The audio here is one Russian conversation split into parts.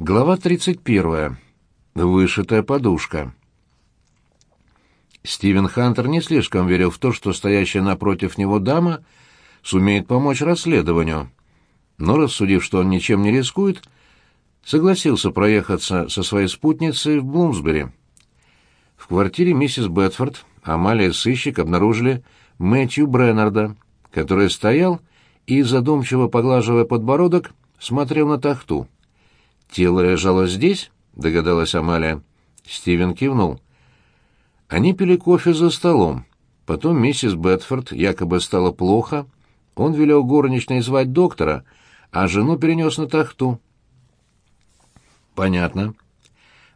Глава 31. Вышитая подушка. Стивен Хантер не слишком верил в то, что стоящая напротив него дама сумеет помочь расследованию. Но, рассудив, что он ничем не рискует, согласился проехаться со своей спутницей в Блумсбери. В квартире миссис Бетфорд Амалия и сыщик обнаружили Мэтью Бреннарда, который стоял и, задумчиво поглаживая подбородок, смотрел на тахту. «Тело лежало здесь?» — догадалась Амалия. Стивен кивнул. Они пили кофе за столом. Потом миссис Бетфорд якобы стало плохо. Он велел горничной звать доктора, а жену перенес на тахту. «Понятно.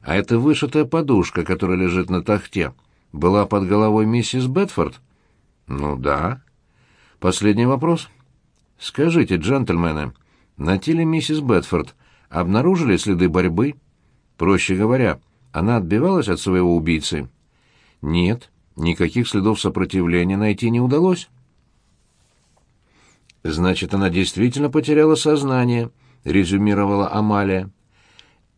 А эта вышитая подушка, которая лежит на тахте, была под головой миссис Бетфорд?» «Ну да». «Последний вопрос. Скажите, джентльмены, на теле миссис Бетфорд обнаружили следы борьбы? Проще говоря, она отбивалась от своего убийцы? Нет, никаких следов сопротивления найти не удалось. Значит, она действительно потеряла сознание, резюмировала Амалия.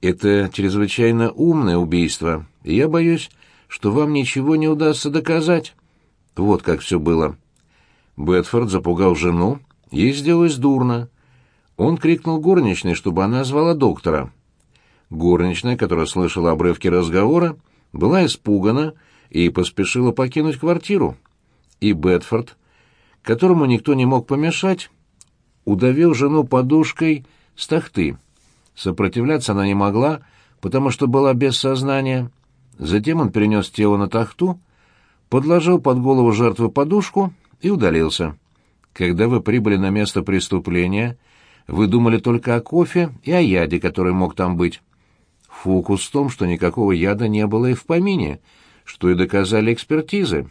Это чрезвычайно умное убийство, и я боюсь, что вам ничего не удастся доказать. Вот как все было. Бетфорд запугал жену, ей сделалось дурно. Он крикнул горничной, чтобы она звала доктора. Горничная, которая слышала обрывки разговора, была испугана и поспешила покинуть квартиру. И Бетфорд, которому никто не мог помешать, удавил жену подушкой с тахты. Сопротивляться она не могла, потому что была без сознания. Затем он перенес тело на тахту, подложил под голову жертвы подушку и удалился. Когда вы прибыли на место преступления, вы думали только о кофе и о яде, который мог там быть. Фокус в том, что никакого яда не было и в помине, что и доказали экспертизы.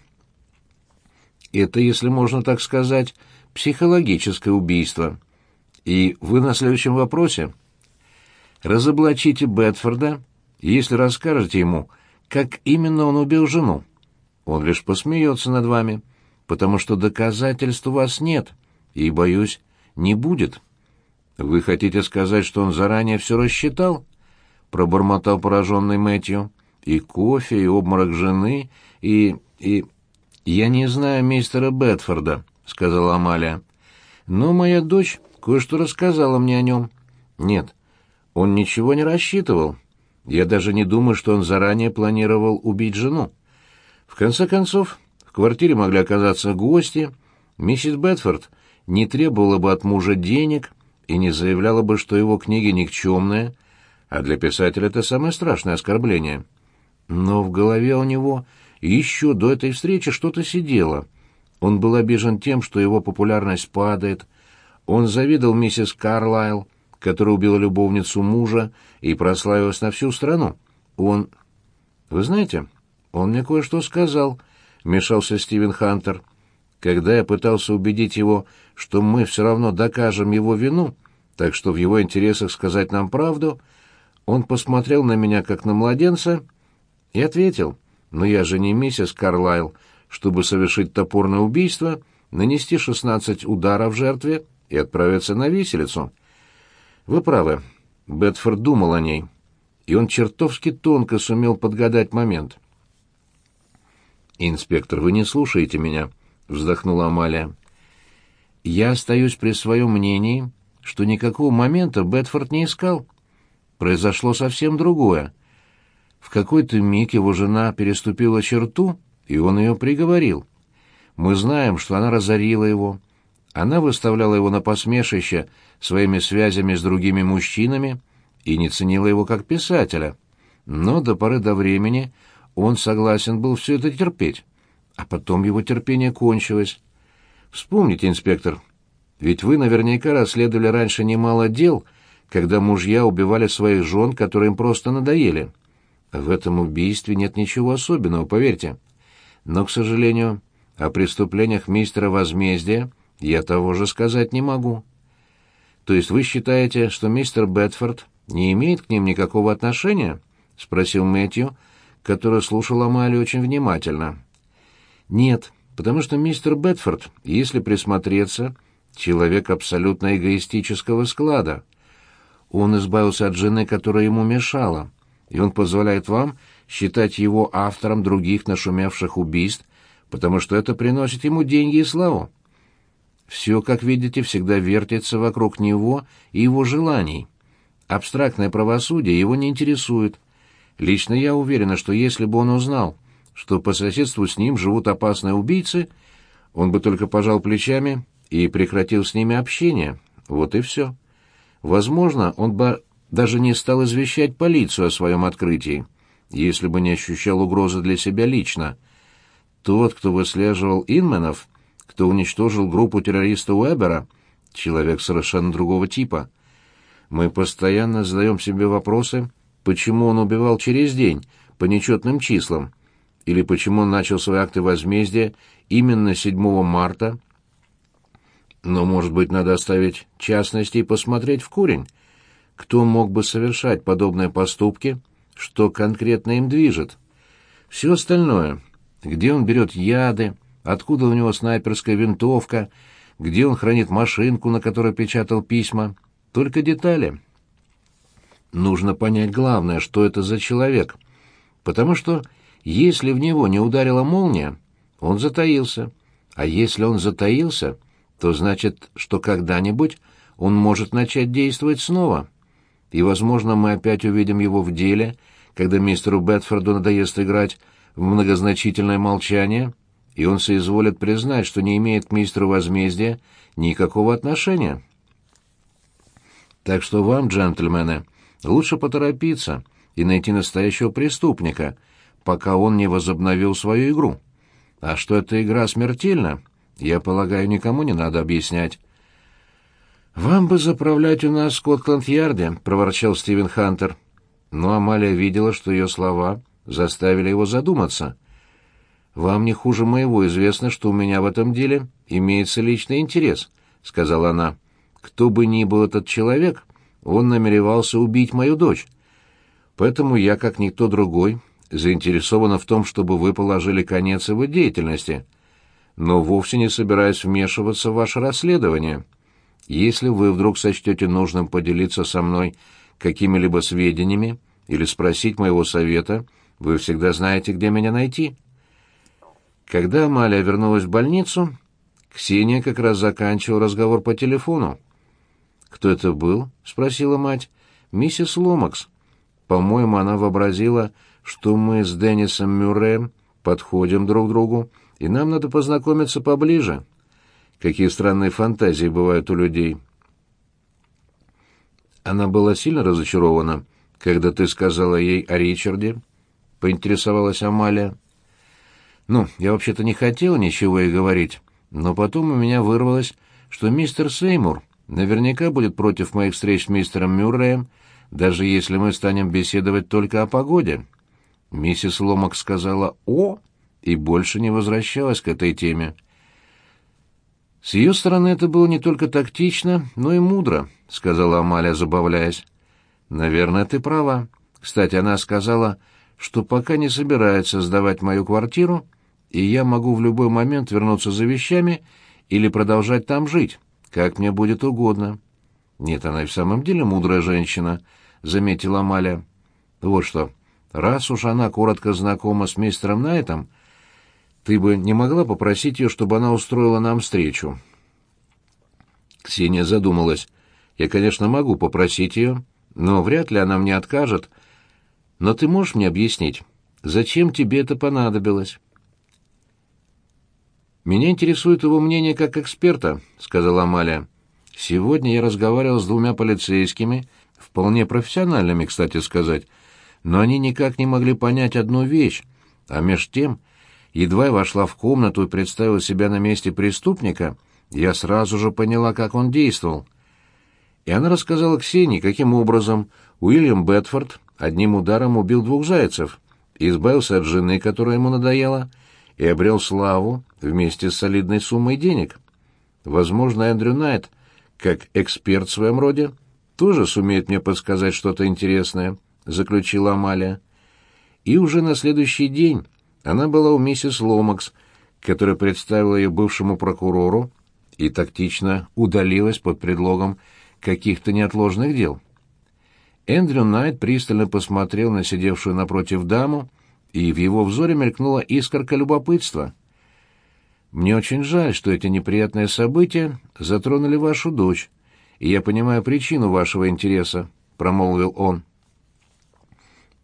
Это, если можно так сказать, психологическое убийство. И вы на следующем вопросе разоблачите Бетфорда, если расскажете ему, как именно он убил жену. Он лишь посмеется над вами, потому что доказательств у вас нет, и, боюсь, не будет». «Вы хотите сказать, что он заранее все рассчитал?» — пробормотал пораженный Мэтью. «И кофе, и обморок жены, и... и...» «Я не знаю мистера Бетфорда», — сказала Амалия. «Но моя дочь кое-что рассказала мне о нем». «Нет, он ничего не рассчитывал. Я даже не думаю, что он заранее планировал убить жену. В конце концов, в квартире могли оказаться гости. Миссис Бетфорд не требовала бы от мужа денег» и не заявляла бы, что его книги никчемные, а для писателя это самое страшное оскорбление. Но в голове у него еще до этой встречи что-то сидело. Он был обижен тем, что его популярность падает. Он завидовал миссис Карлайл, которая убила любовницу мужа и прославилась на всю страну. Он... Вы знаете, он мне кое-что сказал, — мешался Стивен Хантер. Когда я пытался убедить его, что мы все равно докажем его вину, так что в его интересах сказать нам правду, он посмотрел на меня как на младенца и ответил, «Но я же не миссис Карлайл, чтобы совершить топорное убийство, нанести шестнадцать ударов жертве и отправиться на виселицу». Вы правы, Бетфорд думал о ней, и он чертовски тонко сумел подгадать момент. «Инспектор, вы не слушаете меня», — вздохнула Амалия. «Я остаюсь при своем мнении, что никакого момента Бетфорд не искал. Произошло совсем другое. В какой-то миг его жена переступила черту, и он ее приговорил. Мы знаем, что она разорила его. Она выставляла его на посмешище своими связями с другими мужчинами и не ценила его как писателя. Но до поры до времени он согласен был все это терпеть а потом его терпение кончилось. Вспомните, инспектор, ведь вы наверняка расследовали раньше немало дел, когда мужья убивали своих жен, которые им просто надоели. В этом убийстве нет ничего особенного, поверьте. Но, к сожалению, о преступлениях мистера Возмездия я того же сказать не могу. То есть вы считаете, что мистер Бетфорд не имеет к ним никакого отношения? — спросил Мэтью, который слушал Амалию очень внимательно. Нет, потому что мистер Бетфорд, если присмотреться, человек абсолютно эгоистического склада. Он избавился от жены, которая ему мешала, и он позволяет вам считать его автором других нашумевших убийств, потому что это приносит ему деньги и славу. Все, как видите, всегда вертится вокруг него и его желаний. Абстрактное правосудие его не интересует. Лично я уверена, что если бы он узнал, что по соседству с ним живут опасные убийцы, он бы только пожал плечами и прекратил с ними общение. Вот и все. Возможно, он бы даже не стал извещать полицию о своем открытии, если бы не ощущал угрозы для себя лично. Тот, кто выслеживал Инменов, кто уничтожил группу террориста Уэбера, человек совершенно другого типа. Мы постоянно задаем себе вопросы, почему он убивал через день, по нечетным числам, или почему он начал свои акты возмездия именно 7 марта. Но, может быть, надо оставить частности и посмотреть в корень. Кто мог бы совершать подобные поступки, что конкретно им движет? Все остальное, где он берет яды, откуда у него снайперская винтовка, где он хранит машинку, на которой печатал письма, только детали. Нужно понять главное, что это за человек, потому что если в него не ударила молния, он затаился. А если он затаился, то значит, что когда-нибудь он может начать действовать снова. И, возможно, мы опять увидим его в деле, когда мистеру Бетфорду надоест играть в многозначительное молчание, и он соизволит признать, что не имеет к мистеру возмездия никакого отношения. Так что вам, джентльмены, лучше поторопиться и найти настоящего преступника — пока он не возобновил свою игру. А что эта игра смертельна, я полагаю, никому не надо объяснять. «Вам бы заправлять у нас в Скотланд-Ярде», — проворчал Стивен Хантер. Но Амалия видела, что ее слова заставили его задуматься. «Вам не хуже моего известно, что у меня в этом деле имеется личный интерес», — сказала она. «Кто бы ни был этот человек, он намеревался убить мою дочь. Поэтому я, как никто другой, заинтересована в том, чтобы вы положили конец его деятельности, но вовсе не собираюсь вмешиваться в ваше расследование. Если вы вдруг сочтете нужным поделиться со мной какими-либо сведениями или спросить моего совета, вы всегда знаете, где меня найти». Когда Амалия вернулась в больницу, Ксения как раз заканчивала разговор по телефону. «Кто это был?» — спросила мать. «Миссис Ломакс. По-моему, она вообразила, что мы с Деннисом Мюрреем подходим друг другу, и нам надо познакомиться поближе. Какие странные фантазии бывают у людей. Она была сильно разочарована, когда ты сказала ей о Ричарде, поинтересовалась Амалия. Ну, я вообще-то не хотел ничего ей говорить, но потом у меня вырвалось, что мистер Сеймур наверняка будет против моих встреч с мистером Мюрреем, даже если мы станем беседовать только о погоде. Миссис Ломак сказала «О!» и больше не возвращалась к этой теме. «С ее стороны это было не только тактично, но и мудро», — сказала Амалия, забавляясь. «Наверное, ты права. Кстати, она сказала, что пока не собирается сдавать мою квартиру, и я могу в любой момент вернуться за вещами или продолжать там жить, как мне будет угодно». «Нет, она и в самом деле мудрая женщина», — заметила Амалия. «Вот что». Раз уж она коротко знакома с мистером Найтом, ты бы не могла попросить ее, чтобы она устроила нам встречу?» Ксения задумалась. «Я, конечно, могу попросить ее, но вряд ли она мне откажет. Но ты можешь мне объяснить, зачем тебе это понадобилось?» «Меня интересует его мнение как эксперта», — сказала Амалия. «Сегодня я разговаривал с двумя полицейскими, вполне профессиональными, кстати сказать, но они никак не могли понять одну вещь, а меж тем, едва я вошла в комнату и представила себя на месте преступника, я сразу же поняла, как он действовал. И она рассказала Ксении, каким образом Уильям Бетфорд одним ударом убил двух зайцев, избавился от жены, которая ему надоела, и обрел славу вместе с солидной суммой денег. Возможно, Эндрю Найт, как эксперт в своем роде, тоже сумеет мне подсказать что-то интересное. — заключила Амалия. И уже на следующий день она была у миссис Ломакс, которая представила ее бывшему прокурору и тактично удалилась под предлогом каких-то неотложных дел. Эндрю Найт пристально посмотрел на сидевшую напротив даму, и в его взоре мелькнула искорка любопытства. «Мне очень жаль, что эти неприятные события затронули вашу дочь, и я понимаю причину вашего интереса», — промолвил он.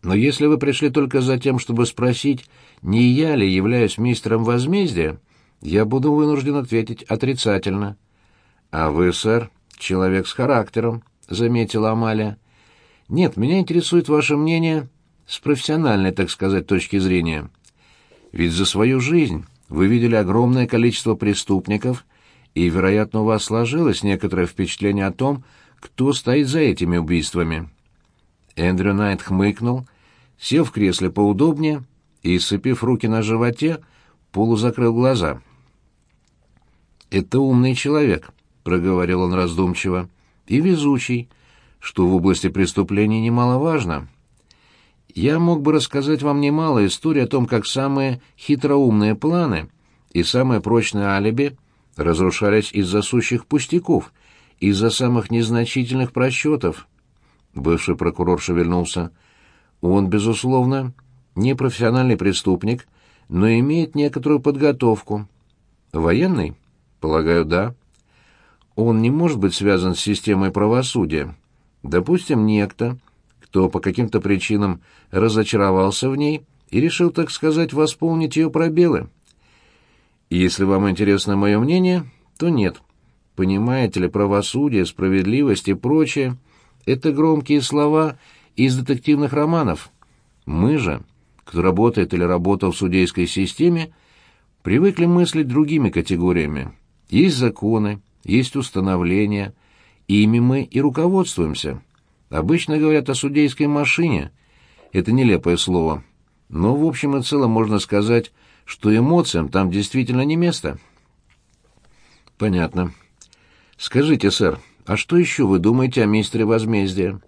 «Но если вы пришли только за тем, чтобы спросить, не я ли являюсь мистером возмездия, я буду вынужден ответить отрицательно». «А вы, сэр, человек с характером», — заметила Амалия. «Нет, меня интересует ваше мнение с профессиональной, так сказать, точки зрения. Ведь за свою жизнь вы видели огромное количество преступников, и, вероятно, у вас сложилось некоторое впечатление о том, кто стоит за этими убийствами». Эндрю Найт хмыкнул, сел в кресле поудобнее и, сцепив руки на животе, полузакрыл глаза. «Это умный человек», — проговорил он раздумчиво, — «и везучий, что в области преступлений немаловажно. Я мог бы рассказать вам немало историй о том, как самые хитроумные планы и самые прочные алиби разрушались из-за сущих пустяков, из-за самых незначительных просчетов». Бывший прокурор шевельнулся. «Он, безусловно, не профессиональный преступник, но имеет некоторую подготовку. Военный?» Полагаю, да. Он не может быть связан с системой правосудия. Допустим, некто, кто по каким-то причинам разочаровался в ней и решил, так сказать, восполнить ее пробелы. Если вам интересно мое мнение, то нет. Понимаете ли, правосудие, справедливость и прочее — это громкие слова из детективных романов. Мы же, кто работает или работал в судейской системе, привыкли мыслить другими категориями. Есть законы, есть установления, ими мы и руководствуемся. Обычно говорят о судейской машине. Это нелепое слово. Но в общем и целом можно сказать, что эмоциям там действительно не место. Понятно. Скажите, сэр, а что еще вы думаете о мистере возмездия?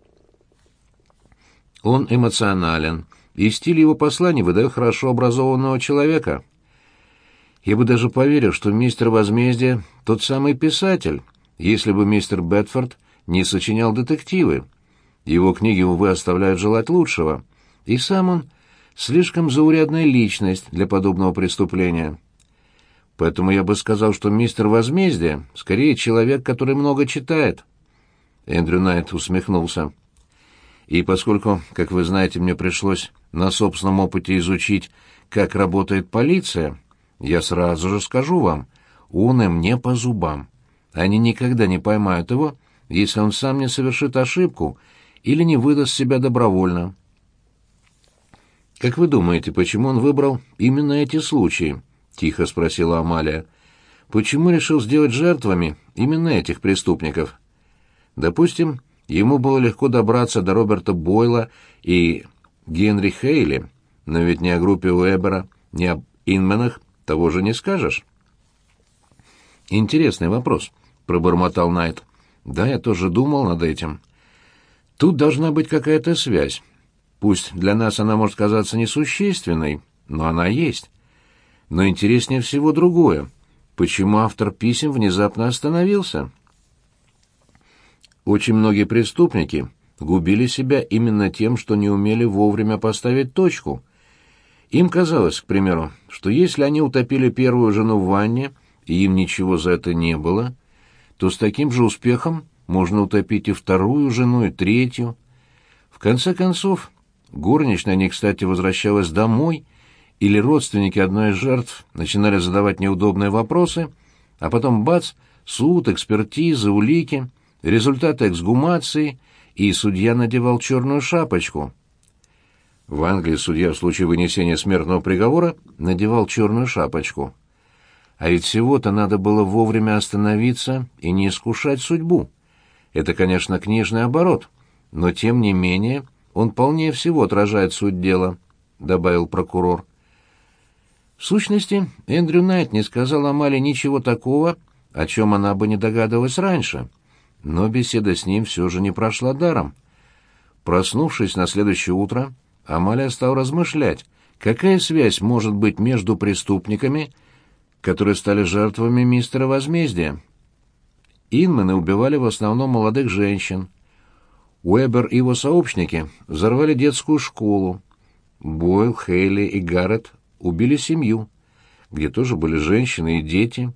Он эмоционален, и стиль его посланий выдает хорошо образованного человека. Я бы даже поверил, что мистер Возмездие — тот самый писатель, если бы мистер Бетфорд не сочинял детективы. Его книги, увы, оставляют желать лучшего. И сам он слишком заурядная личность для подобного преступления. Поэтому я бы сказал, что мистер Возмездие скорее человек, который много читает. Эндрю Найт усмехнулся. И поскольку, как вы знаете, мне пришлось на собственном опыте изучить, как работает полиция, я сразу же скажу вам, он им не по зубам. Они никогда не поймают его, если он сам не совершит ошибку или не выдаст себя добровольно. «Как вы думаете, почему он выбрал именно эти случаи?» — тихо спросила Амалия. «Почему решил сделать жертвами именно этих преступников?» «Допустим, ему было легко добраться до Роберта Бойла и Генри Хейли, но ведь ни о группе Уэбера, ни об Инменах того же не скажешь. Интересный вопрос, пробормотал Найт. Да, я тоже думал над этим. Тут должна быть какая-то связь. Пусть для нас она может казаться несущественной, но она есть. Но интереснее всего другое. Почему автор писем внезапно остановился? Очень многие преступники губили себя именно тем, что не умели вовремя поставить точку — им казалось, к примеру, что если они утопили первую жену в ванне, и им ничего за это не было, то с таким же успехом можно утопить и вторую жену, и третью. В конце концов, горничная не кстати возвращалась домой, или родственники одной из жертв начинали задавать неудобные вопросы, а потом бац, суд, экспертиза, улики, результаты эксгумации, и судья надевал черную шапочку — в Англии судья в случае вынесения смертного приговора надевал черную шапочку. А ведь всего-то надо было вовремя остановиться и не искушать судьбу. Это, конечно, книжный оборот, но тем не менее он полнее всего отражает суть дела, добавил прокурор. В сущности, Эндрю Найт не сказал Амале ничего такого, о чем она бы не догадывалась раньше, но беседа с ним все же не прошла даром. Проснувшись на следующее утро, Амалия стал размышлять, какая связь может быть между преступниками, которые стали жертвами мистера Возмездия. Инмены убивали в основном молодых женщин. Уэбер и его сообщники взорвали детскую школу. Бойл, Хейли и Гаррет убили семью, где тоже были женщины и дети.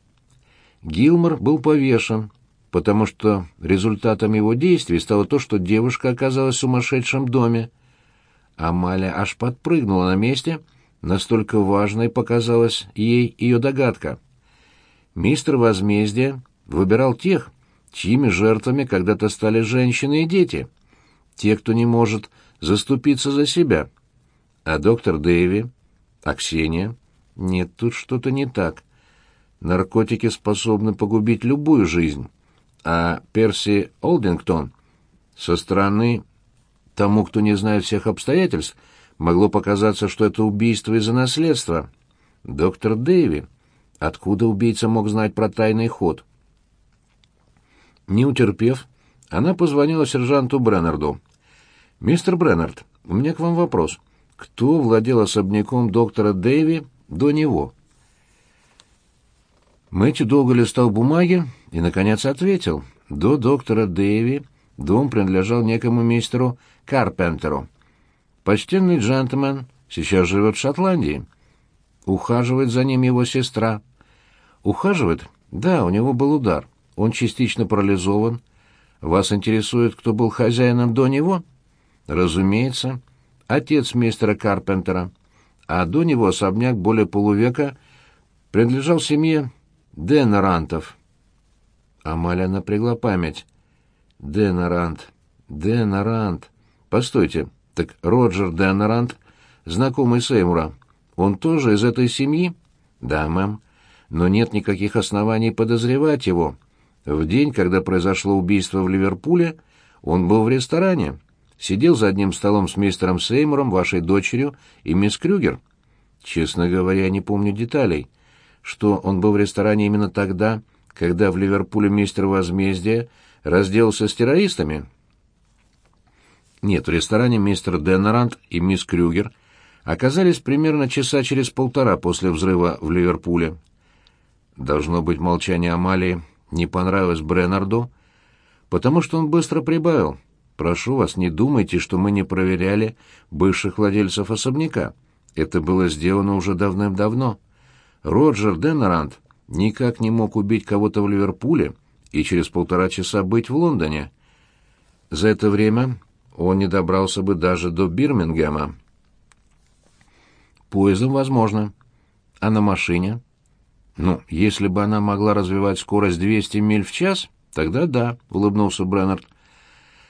Гилмор был повешен, потому что результатом его действий стало то, что девушка оказалась в сумасшедшем доме. Амалия аж подпрыгнула на месте, настолько важной показалась ей ее догадка. Мистер Возмездия выбирал тех, чьими жертвами когда-то стали женщины и дети, те, кто не может заступиться за себя. А доктор Дэйви? А Ксения? Нет, тут что-то не так. Наркотики способны погубить любую жизнь. А Перси Олдингтон со стороны тому, кто не знает всех обстоятельств, могло показаться, что это убийство из-за наследства. Доктор Дэйви. Откуда убийца мог знать про тайный ход? Не утерпев, она позвонила сержанту Бреннарду. «Мистер Бреннард, у меня к вам вопрос. Кто владел особняком доктора Дэйви до него?» Мэтью долго листал бумаги и, наконец, ответил. До доктора Дэйви дом принадлежал некому мистеру Карпентеру. Почтенный джентльмен сейчас живет в Шотландии. Ухаживает за ним его сестра. Ухаживает? Да, у него был удар. Он частично парализован. Вас интересует, кто был хозяином до него? Разумеется, отец мистера Карпентера. А до него особняк более полувека принадлежал семье Денарантов. Амалия напрягла память. Денарант, Денарант. Постойте, так Роджер Денарант, знакомый Сеймура, он тоже из этой семьи? Да, мэм. Но нет никаких оснований подозревать его. В день, когда произошло убийство в Ливерпуле, он был в ресторане. Сидел за одним столом с мистером Сеймуром, вашей дочерью, и мисс Крюгер. Честно говоря, не помню деталей. Что он был в ресторане именно тогда, когда в Ливерпуле мистер Возмездия разделался с террористами? Нет, в ресторане мистер Деннерант и мисс Крюгер оказались примерно часа через полтора после взрыва в Ливерпуле. Должно быть, молчание Амалии не понравилось Бреннарду, потому что он быстро прибавил. «Прошу вас, не думайте, что мы не проверяли бывших владельцев особняка. Это было сделано уже давным-давно. Роджер Деннерант никак не мог убить кого-то в Ливерпуле и через полтора часа быть в Лондоне. За это время он не добрался бы даже до Бирмингема. Поездом возможно. А на машине? Ну, если бы она могла развивать скорость 200 миль в час, тогда да, улыбнулся Бреннард.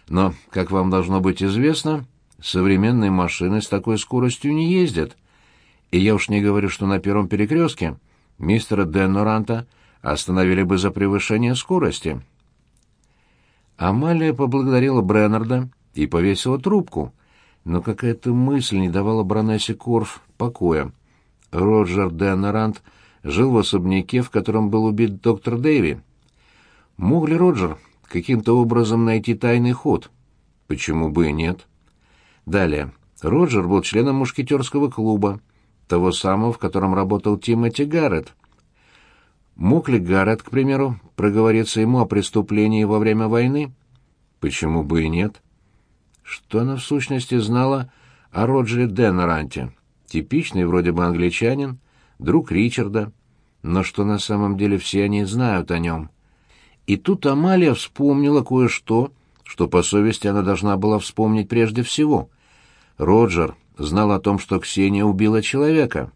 Но, как вам должно быть известно, современные машины с такой скоростью не ездят. И я уж не говорю, что на первом перекрестке мистера Денноранта остановили бы за превышение скорости. Амалия поблагодарила Бреннарда и повесила трубку, но какая-то мысль не давала Бронессе Корф покоя. Роджер Деннорант — жил в особняке, в котором был убит доктор Дэйви. Мог ли Роджер каким-то образом найти тайный ход? Почему бы и нет? Далее. Роджер был членом мушкетерского клуба, того самого, в котором работал Тимоти Гаррет. Мог ли Гаррет, к примеру, проговориться ему о преступлении во время войны? Почему бы и нет? Что она в сущности знала о Роджере Деннеранте? Типичный вроде бы англичанин, друг Ричарда, но что на самом деле все они знают о нем. И тут Амалия вспомнила кое-что, что по совести она должна была вспомнить прежде всего. Роджер знал о том, что Ксения убила человека.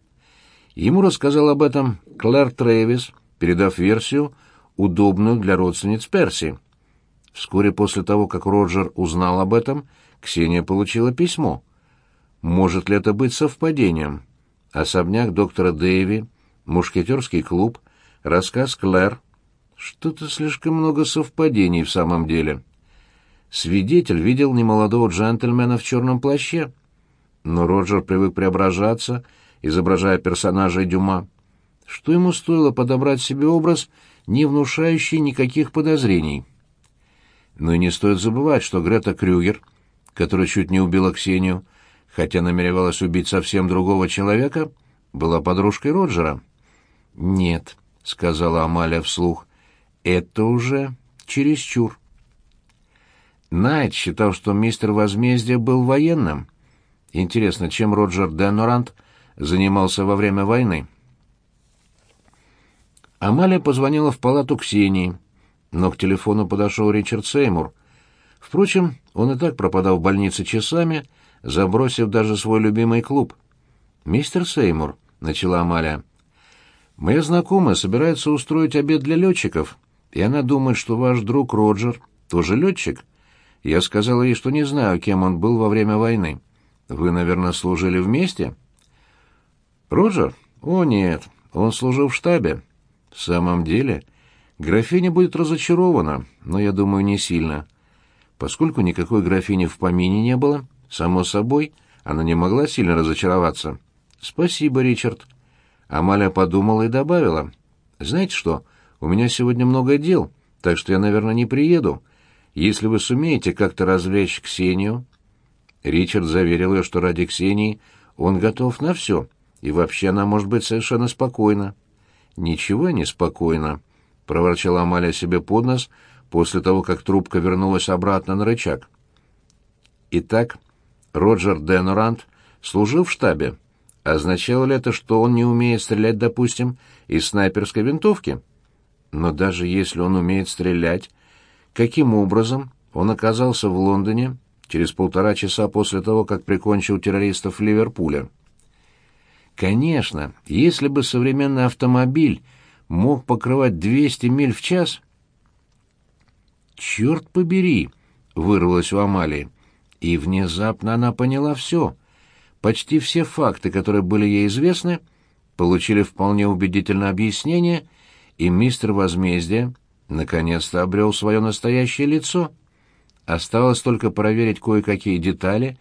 Ему рассказал об этом Клэр Трэвис, передав версию, удобную для родственниц Перси. Вскоре после того, как Роджер узнал об этом, Ксения получила письмо. Может ли это быть совпадением? особняк доктора Дэйви, мушкетерский клуб, рассказ Клэр. Что-то слишком много совпадений в самом деле. Свидетель видел немолодого джентльмена в черном плаще, но Роджер привык преображаться, изображая персонажа Дюма. Что ему стоило подобрать себе образ, не внушающий никаких подозрений? Но и не стоит забывать, что Грета Крюгер, которая чуть не убила Ксению, — хотя намеревалась убить совсем другого человека, была подружкой Роджера. «Нет», — сказала Амалия вслух, — «это уже чересчур». Найт считал, что мистер Возмездие был военным. Интересно, чем Роджер Деннорант занимался во время войны? Амалия позвонила в палату Ксении, но к телефону подошел Ричард Сеймур. Впрочем, он и так пропадал в больнице часами, забросив даже свой любимый клуб. «Мистер Сеймур», — начала Амалия, — «моя знакомая собирается устроить обед для летчиков, и она думает, что ваш друг Роджер тоже летчик. Я сказала ей, что не знаю, кем он был во время войны. Вы, наверное, служили вместе?» «Роджер? О, нет, он служил в штабе». «В самом деле, графиня будет разочарована, но, я думаю, не сильно». Поскольку никакой графини в помине не было, само собой, она не могла сильно разочароваться. «Спасибо, Ричард». Амалия подумала и добавила. «Знаете что, у меня сегодня много дел, так что я, наверное, не приеду. Если вы сумеете как-то развлечь Ксению...» Ричард заверил ее, что ради Ксении он готов на все, и вообще она может быть совершенно спокойна. «Ничего не спокойно», — проворчала Амалия себе под нос, после того, как трубка вернулась обратно на рычаг. Итак, Роджер Денорант служил в штабе. Означало ли это, что он не умеет стрелять, допустим, из снайперской винтовки? Но даже если он умеет стрелять, каким образом он оказался в Лондоне через полтора часа после того, как прикончил террористов Ливерпуля? Конечно, если бы современный автомобиль мог покрывать 200 миль в час, «Черт побери!» — вырвалось у Амалии. И внезапно она поняла все. Почти все факты, которые были ей известны, получили вполне убедительное объяснение, и мистер Возмездие наконец-то обрел свое настоящее лицо. Осталось только проверить кое-какие детали,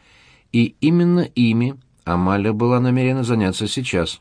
и именно ими Амалия была намерена заняться сейчас.